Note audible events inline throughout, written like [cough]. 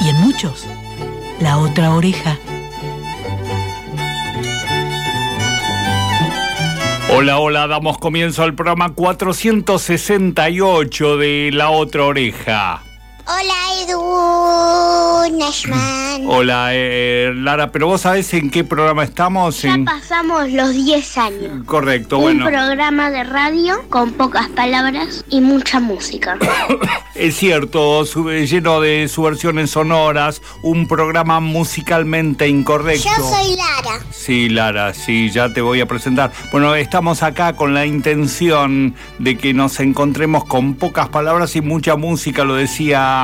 y en muchos la otra oreja. Hola, hola, damos comienzo al programa 468 de La Otra Oreja. Hola Edu Nashman. Hola, eh, Lara, pero vos sabés en qué programa estamos? Ya En- pasamos los 10 años. Correcto, Un bueno. programa de radio con pocas palabras y mucha música. [coughs] Es cierto, su- lleno de subversiones sonoras, un programa musicalmente incorrecto. Lara. Sí, Lara, sí, ya te voy a presentar. Bueno, estamos acá con la intención de que nos encontremos con pocas palabras y mucha música, lo decía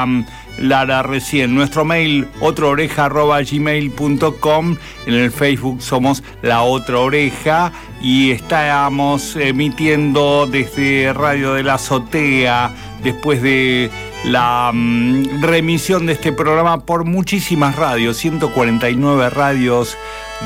Lara recién. Nuestro mail, otraoreja.gmail.com. En el Facebook somos La Otra Oreja y estamos emitiendo desde Radio de la Azotea después de la remisión de este programa por muchísimas radios, 149 radios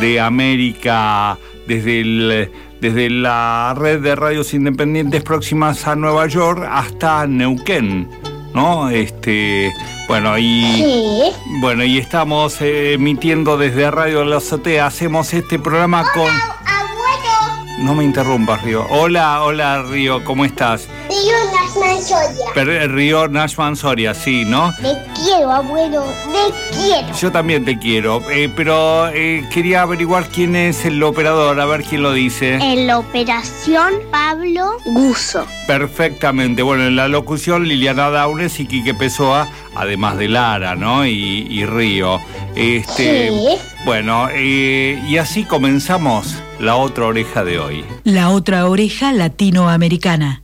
de América, desde, desde la red de radios independientes próximas a Nueva York hasta Neuquén, ¿no? Este, bueno, y... Sí. Bueno, y estamos eh, emitiendo desde Radio La Azotea. Hacemos este programa con... Abuelo. No me interrumpas, Río. Hola, hola, Río, ¿cómo estás? Tío Nashman Soria. Per- Río Nashman Soria, sí, ¿no? Te quiero, abuelo. Te quiero. Yo también te quiero, eh, pero eh, quería averiguar quién es el operador, a ver quién lo dice. En la operación Pablo Guso. Perfectamente. Bueno, en la locución Liliana Daunes y Quique Pessoa, además de Lara, ¿no? Y, y Río. Este, Sí. Bueno, eh, y así comenzamos la otra oreja de hoy. La otra oreja latinoamericana.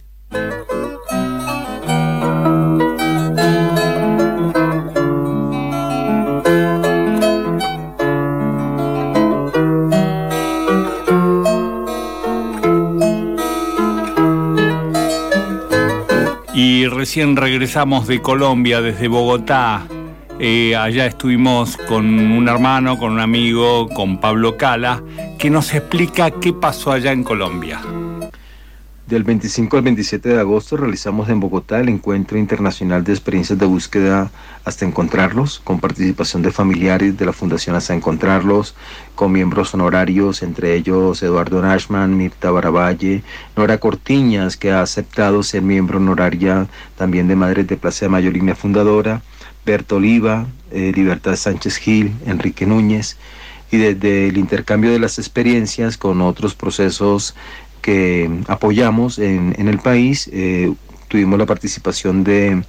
Recién regresamos de Colombia, desde Bogotá. Eh, allá estuvimos con un hermano, con un amigo, con Pablo Cala, que nos explica qué pasó allá en Colombia. Del 25 al 27 de agosto realizamos en Bogotá el Encuentro Internacional de Experiencias de Búsqueda hasta encontrarlos, con participación de familiares de la Fundación Hasta Encontrarlos, con miembros honorarios, entre ellos Eduardo Nashman, Mirta Baravalle, Nora Cortiñas, que ha aceptado ser miembro honoraria también de Madres de Plaza de Mayo, línea fundadora, Berto Oliva, eh, Libertad Sánchez Gil, Enrique Núñez, y desde el intercambio de las experiencias con otros procesos que apoyamos en, en el país. eh, tuvimos la participación de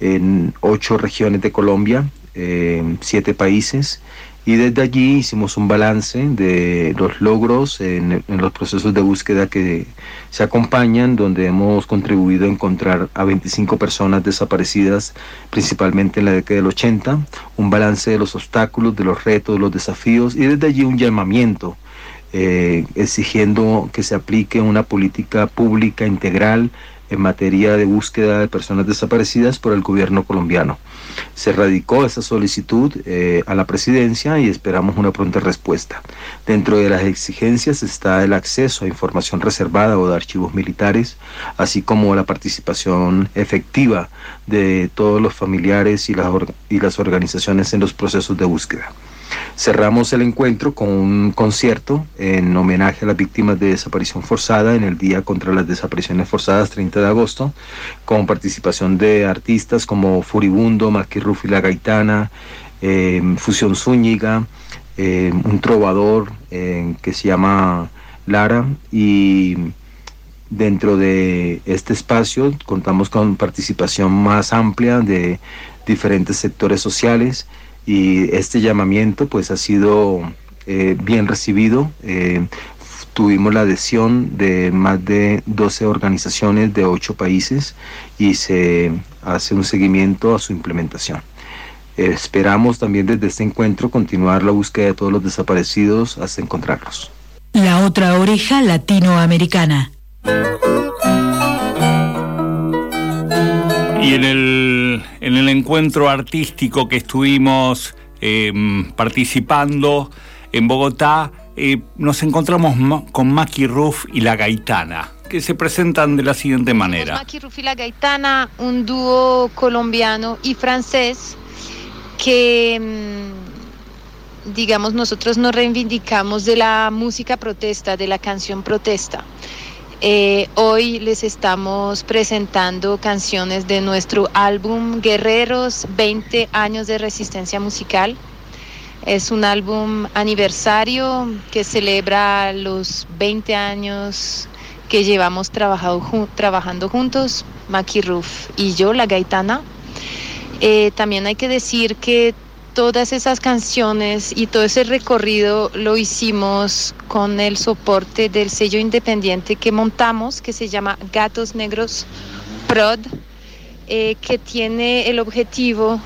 en ocho regiones de Colombia, eh, siete países, y desde allí hicimos un balance de los logros en, en los procesos de búsqueda que se acompañan, donde hemos contribuido a encontrar a 25 personas desaparecidas, principalmente en la década del 80, un balance de los obstáculos, de los retos, de los desafíos, y desde allí un llamamiento eh, exigiendo que se aplique una política pública integral en materia de búsqueda de personas desaparecidas por el gobierno colombiano. Se radicó esa solicitud eh, a la presidencia y esperamos una pronta respuesta. Dentro de las exigencias está el acceso a información reservada o de archivos militares, así como la participación efectiva de todos los familiares y las, y las organizaciones en los procesos de búsqueda. Cerramos el encuentro con un concierto en homenaje a las víctimas de desaparición forzada en el Día contra las Desapariciones Forzadas, 30 de agosto, con participación de artistas como Furibundo, Maquirrufi La Gaitana, eh, Fusión Zúñiga, eh, un trovador eh, que se llama Lara y dentro de este espacio contamos con participación más amplia de diferentes sectores sociales y este llamamiento pues ha sido eh, bien recibido. Eh, tuvimos la adhesión de más de 12 organizaciones de 8 países y se hace un seguimiento a su implementación. Esperamos también desde este encuentro continuar la búsqueda de todos los desaparecidos hasta encontrarlos. La otra oreja latinoamericana. Y en el, en el encuentro artístico que estuvimos em, participando en Bogotá, eh, nos encontramos con Maki Ruff y La Gaitana, que se presentan de la siguiente manera. Maki Ruff y La Gaitana, un dúo colombiano y francés que, mm, digamos, nosotros nos reivindicamos de la música protesta, de la canción protesta. Eh, hoy les estamos presentando canciones de nuestro álbum Guerreros, 20 años de resistencia musical. Es un álbum aniversario que celebra los 20 años que llevamos trabajando juntos, Maki Roof y yo, la gaitana. Eh, también hay que decir que todas esas canciones y todo ese recorrido lo hicimos con el soporte del sello independiente que montamos, que se llama Gatos Negros Prod, eh, que tiene el objetivo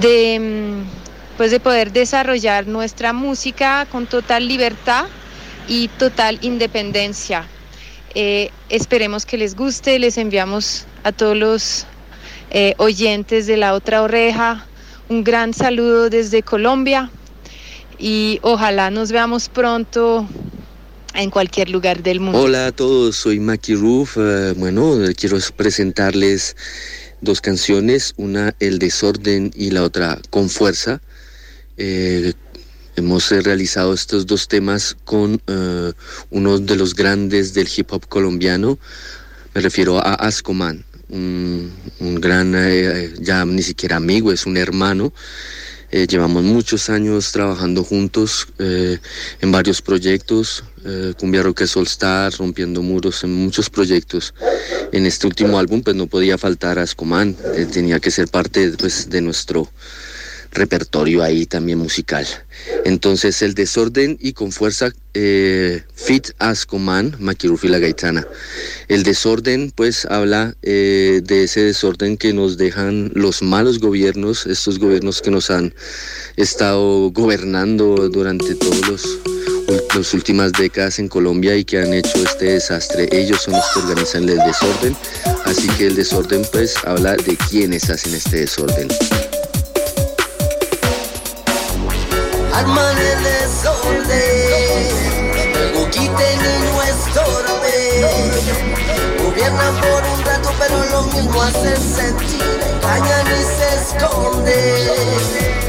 de mm, pues de poder desarrollar nuestra música con total libertad y total independencia. Eh, esperemos que les guste, les enviamos a todos los eh, oyentes de la otra oreja un gran saludo desde Colombia y ojalá nos veamos pronto en cualquier lugar del mundo. Hola a todos, soy Maki Roof. Eh, bueno, quiero presentarles dos canciones, una El desorden y la otra Con fuerza. Eh, hemos realizado estos dos temas con eh, uno de los grandes del hip hop colombiano, me refiero a Ascoman, un, gran, eh, ya ni siquiera amigo, es un hermano. llevamos muchos años trabajando juntos en varios proyectos, Cumbia Rock Soul Star, Rompiendo Muros, en muchos proyectos. En este último álbum pues no podía faltar Ascoman, tenía que ser parte pues, de nuestro repertorio ahí también musical. Entonces el desorden y con fuerza eh, Fit as Command, Maquirufi la Gaitana. El desorden pues habla eh, de ese desorden que nos dejan los malos gobiernos, estos gobiernos que nos han estado gobernando durante todos los las últimas décadas en Colombia y que han hecho este desastre. Ellos son los que organizan el desorden, así que el desorden pues habla de quienes hacen este desorden. Arman el desorden, luego quiten y no estorben. Gobiernan por un rato, pero lo mismo hacen sentir, engañan y se esconden.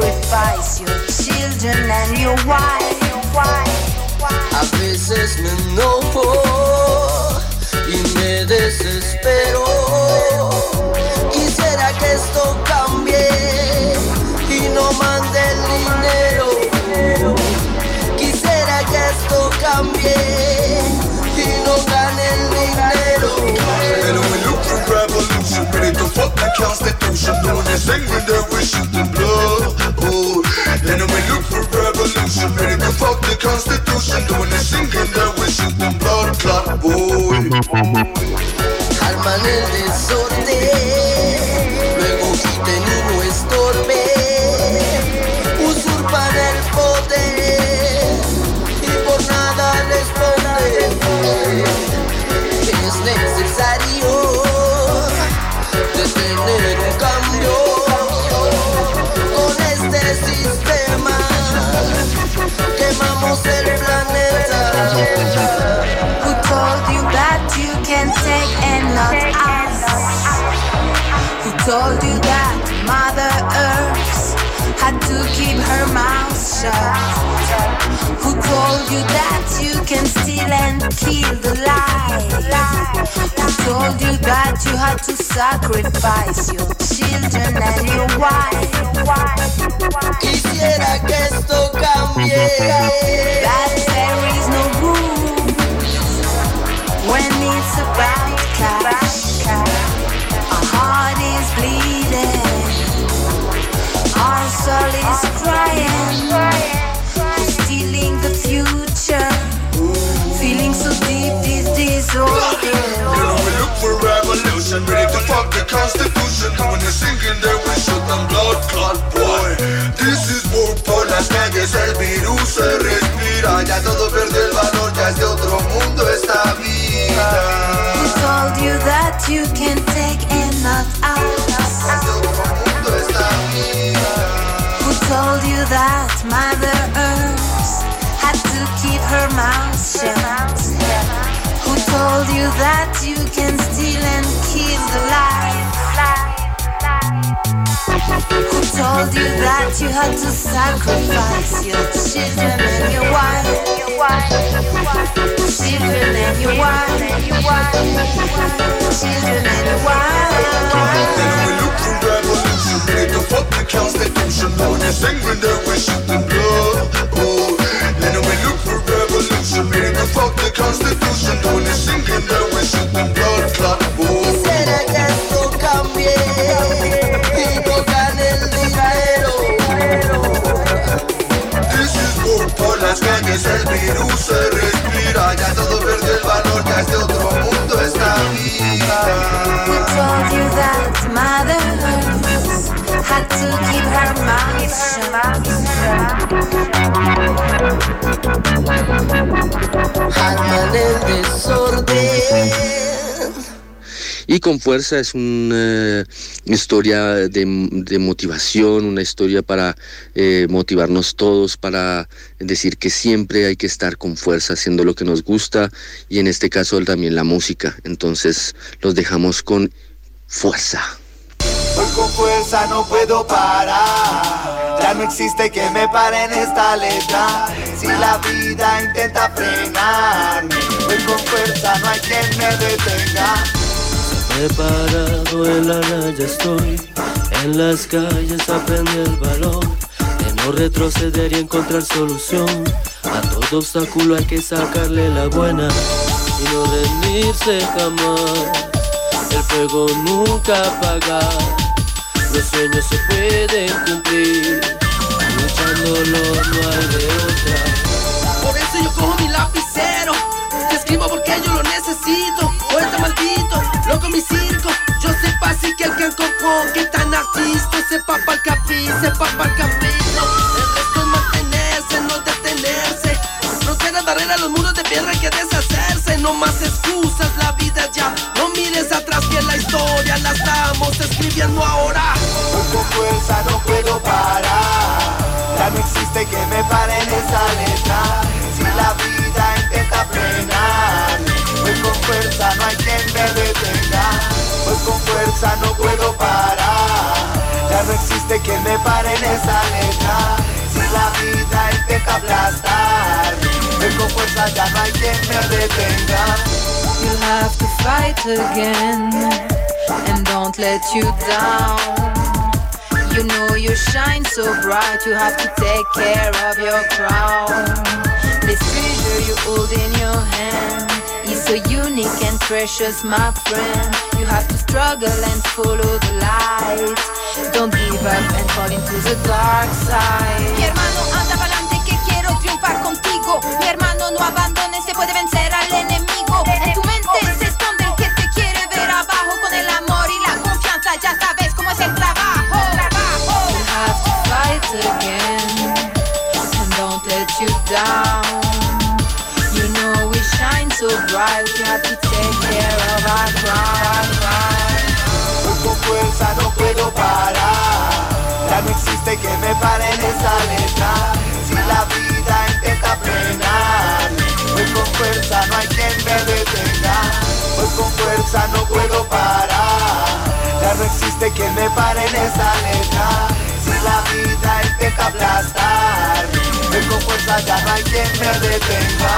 Sacrifice your children and your wife. A veces me enojo y me desespero. Quisiera que esto cambie y no mande el dinero. Quisiera que esto cambie y no gane el dinero. And look for revolution, ready to fuck the constitution, doing we shooting Almanelli sorride told you that Mother Earth had to keep her mouth shut? Who told you that you can steal and kill the light? Who told you that you had to sacrifice your children and your wife? Quisiera que esto cambie. That there is no room when it's about cash. Heart is bleeding. Our soul is crying. Stealing the future? Feeling so deep, this disorder. You know we look for revolution, ready to fuck the constitution. When you're singing there we shoot them blood clot boy. This is war por las calles, el virus se respira. Ya todo pierde el valor, ya es de otro mundo esta vida. Who told you that you can take and who told you that Mother Earth had to keep her mouth shut? Who told you that you can steal and kill the life? Who told you that you had to sacrifice your children and your wife? Children and your wife. Children and your Then we wife. look for revolution, ready to fuck the constitution. When you're singing there we shoot told you that Mother Earth had to keep her mouth shut? Andan en desorden. Y con fuerza es una historia de, de motivación, una historia para eh, motivarnos todos, para decir que siempre hay que estar con fuerza haciendo lo que nos gusta y en este caso también la música. Entonces los dejamos con fuerza. Hoy con fuerza no puedo parar. Ya no existe que me pare en esta letra. Si la vida intenta frenarme, hoy con fuerza no hay quien me detenga. Preparado en la raya estoy, en las calles aprende el valor de no retroceder y encontrar solución. A todo obstáculo hay que sacarle la buena y no rendirse jamás. El fuego nunca apagar, los sueños se pueden cumplir. Luchándolo no hay de otra. Por eso yo cojo mi lapicero Te escribo porque yo lo necesito Poeta maldito, loco mi circo Yo sepa así que el encocó Que tan artista sepa pa'l capi Sepa pa'l capito Barrera, los muros de piedra hay que deshacerse No más excusas, la vida ya No mires atrás que la historia la estamos escribiendo ahora con fuerza no puedo parar. Ya no existe que me pare en esa letra. Si la vida intenta frenarme, hoy con fuerza no hay quien me detenga. Hoy con fuerza no puedo parar. Ya no existe que me pare en esa letra. Si la vida intenta aplastarme, fuerza ya no hay quien me detenga. You'll have to fight again and don't let you down. You know you shine so bright, you have to take care of your crown. This treasure you hold in your hand is so unique and precious, my friend. You have to struggle and follow the light. Don't give up and fall into the dark side. Puede vencer al enemigo. En tu mente se esconde el que te quiere ver abajo con el amor y la confianza. Ya sabes cómo es el trabajo. You have to fight again and don't let you down. You know we shine so bright. We have to take care of our crown. Con fuerza no puedo parar. Ya no existe que me pare en esa letra. Si la vida intenta con fuerza no hay quien me detenga. Hoy con fuerza no puedo parar. Ya no existe que me pare en esa letra. Si la vida intenta aplastarme, hoy con fuerza ya no hay quien me detenga.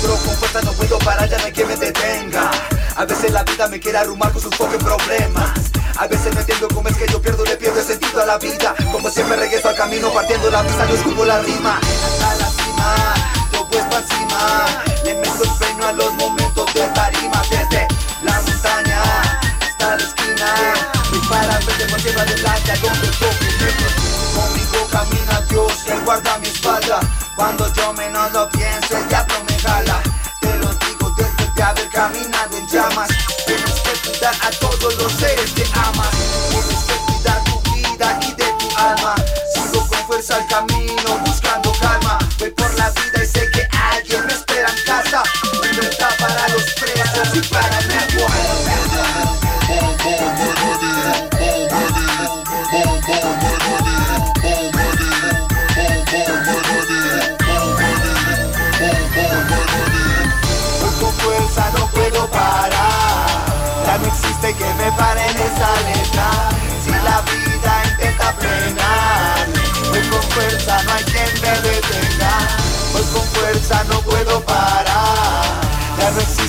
Pero con fuerza no puedo parar, ya no hay quien me detenga. A veces la vida me quiere arrumar con sus pocos problemas. A veces no entiendo cómo es que yo pierdo, le pierdo el sentido a la vida. Como siempre regreso al camino partiendo la pista, yo escupo la rima. Hasta la pues pa' encima. Le meto empeño a los momentos de tarima. Desde la montaña hasta la esquina. Mi para verte más lleva adelante donde toque Conmigo camina Dios, Él guarda mi espalda. Cuando yo menos lo pienso, el diablo me jala. Te lo digo desde de haber caminado en llamas. Tienes que cuidar a todos los seres que amas.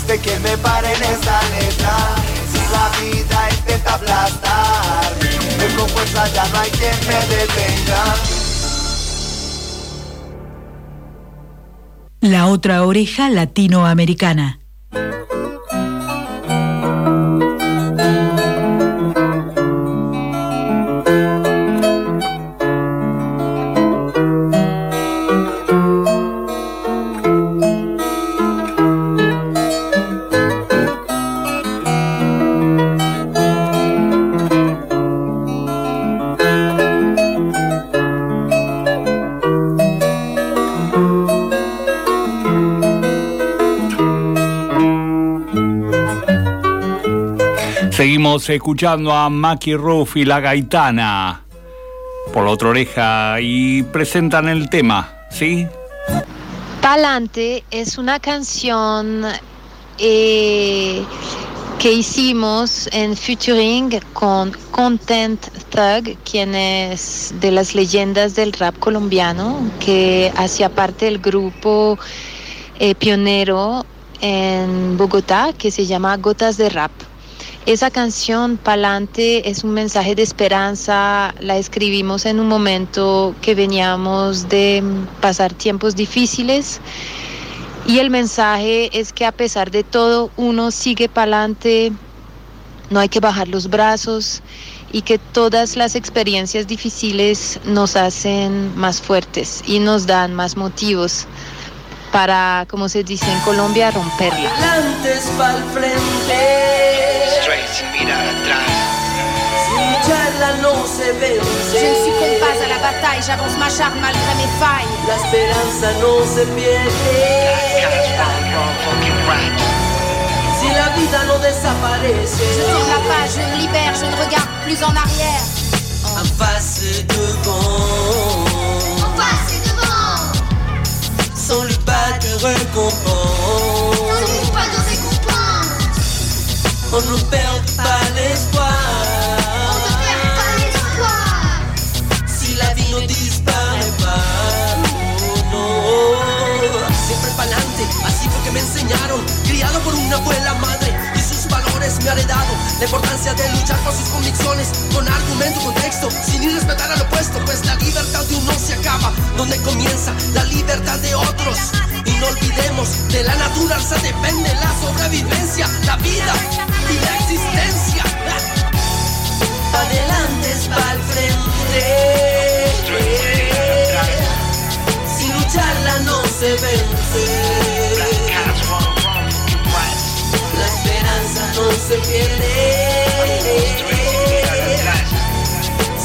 Existe que me pare en esa letra. Si la vida intenta aplastar, voy con fuerza, ya no hay quien me detenga. La otra oreja latinoamericana. Escuchando a Maki Ruff y la gaitana por la otra oreja y presentan el tema, ¿sí? Palante es una canción eh, que hicimos en featuring con Content Thug, quien es de las leyendas del rap colombiano, que hacía parte del grupo eh, pionero en Bogotá que se llama Gotas de Rap. Esa canción, Palante, es un mensaje de esperanza. La escribimos en un momento que veníamos de pasar tiempos difíciles. Y el mensaje es que a pesar de todo, uno sigue palante, no hay que bajar los brazos y que todas las experiencias difíciles nos hacen más fuertes y nos dan más motivos para, como se dice en Colombia, romperla. Adelante sin mirar atrás. Je ne succombe pas à la bataille, j'avance ma charge malgré mes failles. La esperanza no se pierde. Si la vida no desaparece. Je tourne la page, je me libère, je ne regarde plus en arrière. En face et devant. En face et devant. Sans lui pas de récompense. On ne perd pas. Si la vie no disparaît pas. Oh. Siempre pa'lante, así fue que me enseñaron. Criado por una abuela madre y sus valores me ha heredado. La importancia de luchar por sus convicciones con argumento, contexto, sin ir respetar al opuesto. Pues la libertad de uno se acaba donde comienza la libertad de otros. Y no olvidemos, de la naturaleza depende la sobrevivencia,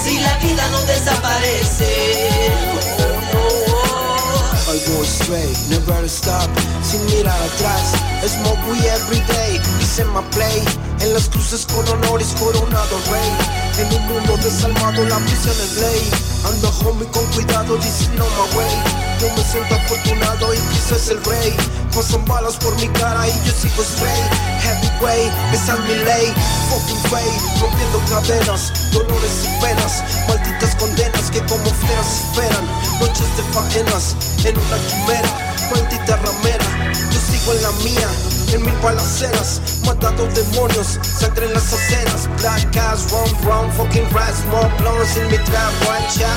Si la vida no desaparece. I go straight, never to stop, sin mirar atrás. Smoke we every day, hice my play. En las cruces con honores coronado rey. En un mundo desalmado la prisión es ley. Ando homie con cuidado, diciendo my way. Yo me siento afortunado y quizás el rey. Pasan balas por mi cara y yo sigo straight. Heavyweight, esa es mi ley. Fucking way, rompiendo cadenas, dolores y penas. Malditas condenas que como fieras esperan. Noches de faenas en una quimera. Maldita ramera, yo sigo en la mía. En mil balaceras, matado demonios, sangre en las aceras. Black eyes, run, run, fucking rats, more blondes en mi trap, one shot.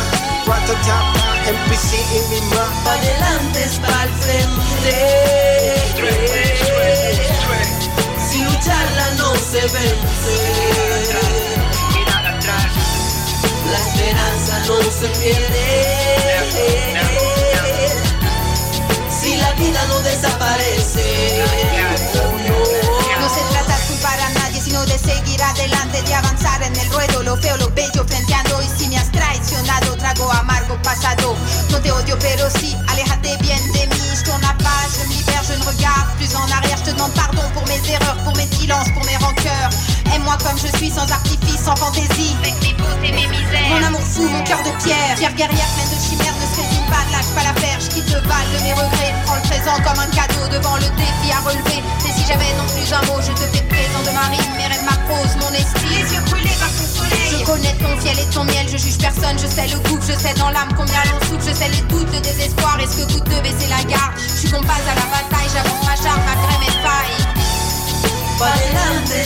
Ratatata, NPC en mi map. Adelante es pa'l frente. Si lucharla no se vence. La esperanza no se pierde. Si la vida no desaparece. No se trata de culpar a nadie, sino de seguir adelante, de avanzar en el ruedo, lo feo, lo bello, frenteando. Y si me has traicionado, trago amargo pasado. No te odio, pero sí, aléjate je ne regarde plus en arrière. Je te demande pardon pour mes erreurs, pour mes silences, pour mes rancœurs. Aime-moi comme je suis, sans artifice, sans fantaisie. Avec mes beautés, mes misères. Mon amour fou, mon cœur de pierre. Pierre guerrière, pleine de chimères, ne se résigne pas, lâche pas l'affaire. Je quitte le bal de mes regrets. Prends le présent comme un cadeau devant le défi à relever. Et si j'avais non plus un mot, je te fais présent de ma rime, mes rêves, ma prose, mon esprit. Les yeux brûlés par ton ciel et ton miel, je juge personne, je sais le goût, je sais dans l'âme combien l'on souffre, je sais les doutes, le désespoir, est-ce que coûte de baisser la garde Je suis compas à la bataille, j'avance ma charme malgré mes failles. La.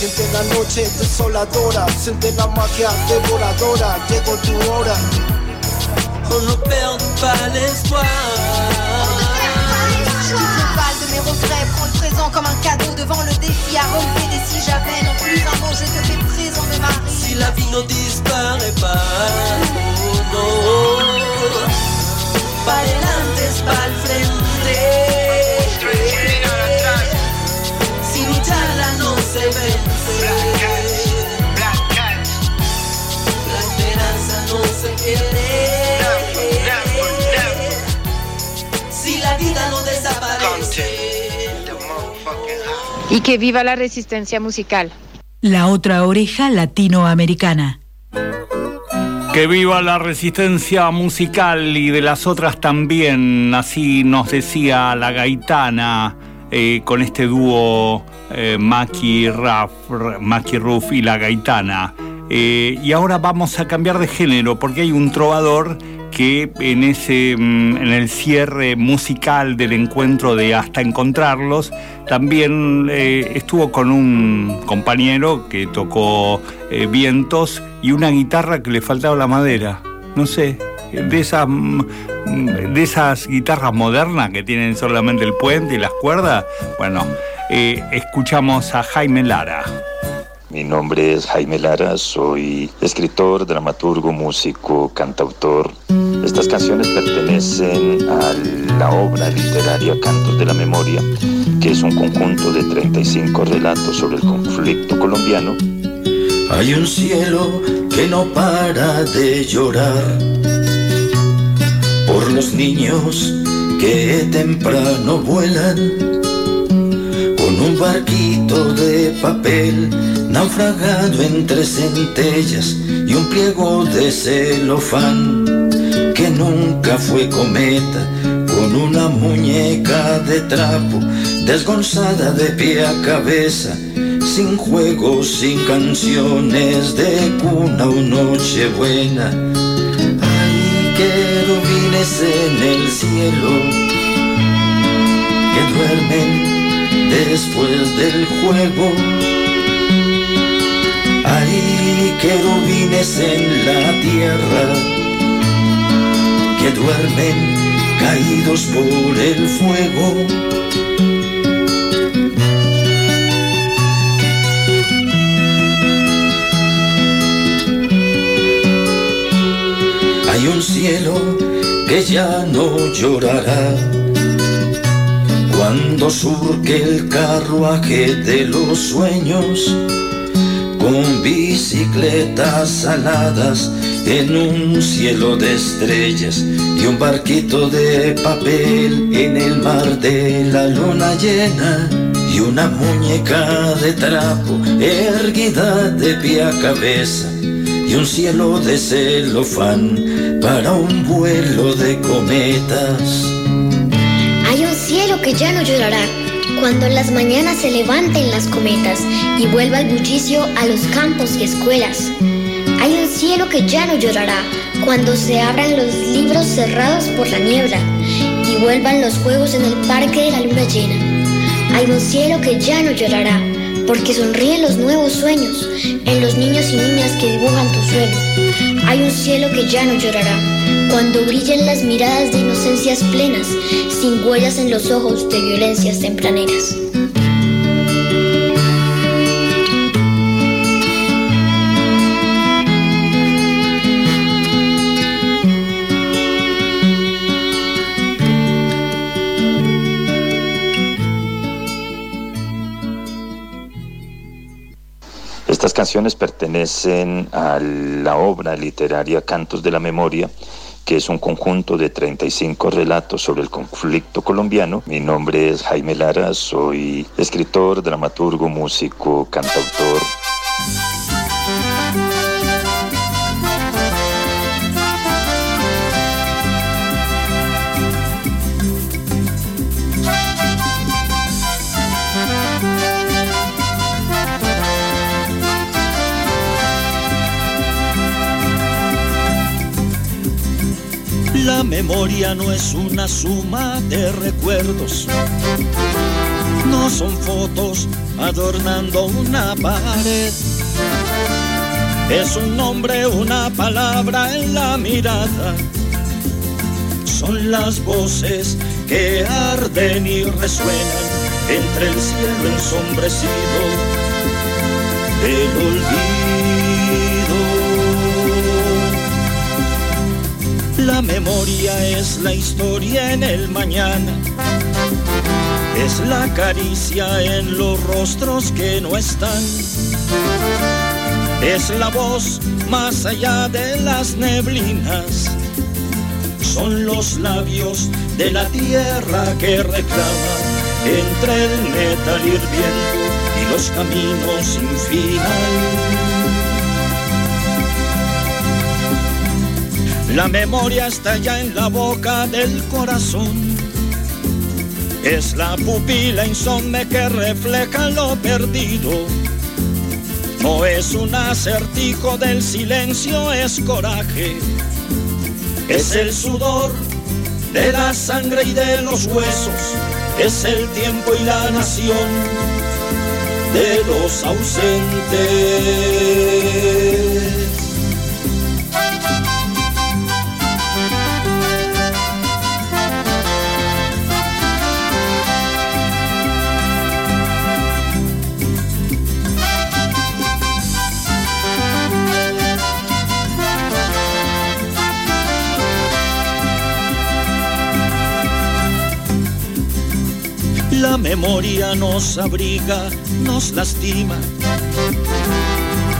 Siente la noche desoladora, siente la magia devoradora, llegó tu hora. On ne perd pas l'espoir. Je quitte le bal de mes regrets, prends le présent comme un cadeau devant le défi à relever. Et si j'avais non plus un mot, je te fais présent de. Si la vie ne disparaît pas, oh no. Que viva la resistencia musical. La otra oreja latinoamericana. Que viva la resistencia musical y de las otras también, así nos decía la gaitana eh, con este dúo eh, Maki, Raf, Maki Ruff y la gaitana. Eh, y ahora vamos a cambiar de género porque hay un trovador que en ese mm, en el cierre musical del encuentro de Hasta Encontrarlos también eh, estuvo con un compañero que tocó eh, vientos y una guitarra que le faltaba la madera. No sé, de esas mm, de esas guitarras modernas que tienen solamente el puente y las cuerdas. Bueno, eh, escuchamos a Jaime Lara. Mi nombre es Jaime Lara, soy escritor, dramaturgo, músico, cantautor. Estas canciones pertenecen a la obra literaria Cantos de la Memoria, que es un conjunto de 35 relatos sobre el conflicto colombiano. Hay un cielo que no para de llorar por los niños que temprano vuelan con un barquito de papel naufragado entre centellas y un pliego de celofán que nunca fue cometa con una muñeca de trapo desgonzada de pie a cabeza sin juegos, sin canciones de cuna o noche buena. Hay querubines en el cielo que duermen después del juego. Hay querubines en la tierra duermen caídos por el fuego. Hay un cielo que ya no llorará cuando surque el carruaje de los sueños bicicletas aladas en un cielo de estrellas y un barquito de papel en el mar de la luna llena y una muñeca de trapo erguida de pie a cabeza y un cielo de celofán para un vuelo de cometas. Hay un cielo que ya no llorará cuando en las mañanas se levanten las cometas y vuelva el bullicio a los campos y escuelas. Hay un cielo que ya no llorará cuando se abran los libros cerrados por la niebla y vuelvan los juegos en el parque de la luna llena. Hay un cielo que ya no llorará porque sonríen los nuevos sueños en los niños y niñas que dibujan tu suelo. Hay un cielo que ya no llorará, cuando brillen las miradas de inocencias plenas, sin huellas en los ojos de violencias tempraneras. Estas canciones pertenecen a la obra literaria Cantos de la Memoria, que es un conjunto de 35 relatos sobre el conflicto colombiano. Mi nombre es Jaime Lara, soy escritor, dramaturgo, músico, cantautor. Memoria no es una suma de recuerdos, no son fotos adornando una pared. Es un nombre, una palabra en la mirada. Son las voces que arden y resuenan entre el cielo ensombrecido del olvido. La memoria es la historia en el mañana, es la caricia en los rostros que no están, es la voz más allá de las neblinas, son los labios de la tierra que reclama entre el metal hirviendo y los caminos sin. La memoria está ya en la boca del corazón. Es la pupila insomne que refleja lo perdido. No es un acertijo del silencio, es coraje. Es el sudor de la sangre y de los huesos. Es el tiempo y la nación de los ausentes. La memoria nos abriga, nos lastima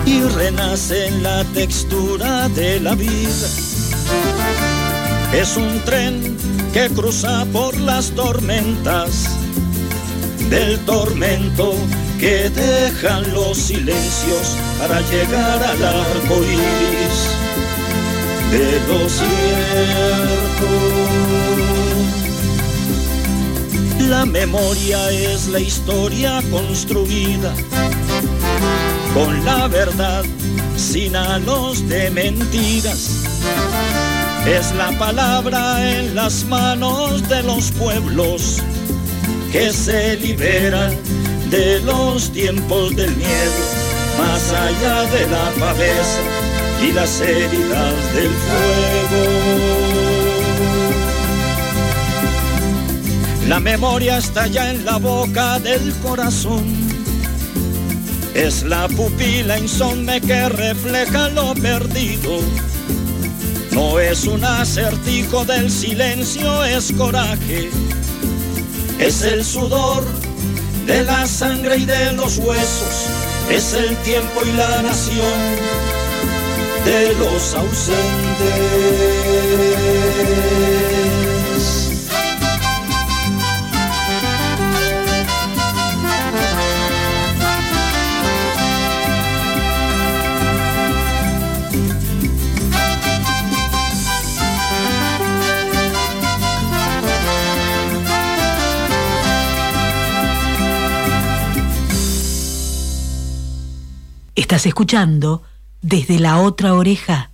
y renace en la textura de la vida. Es un tren que cruza por las tormentas del tormento que dejan los silencios para llegar al arco iris de los ciertos. La memoria es la historia construida con la verdad sin halos de mentiras. Es la palabra en las manos de los pueblos que se liberan de los tiempos del miedo, más allá de la pavesa y las heridas del fuego. La memoria está ya en la boca del corazón. Es la pupila insomne que refleja lo perdido. No es un acertijo del silencio, es coraje. Es el sudor de la sangre y de los huesos. Es el tiempo y la nación de los ausentes. Estás escuchando desde la otra oreja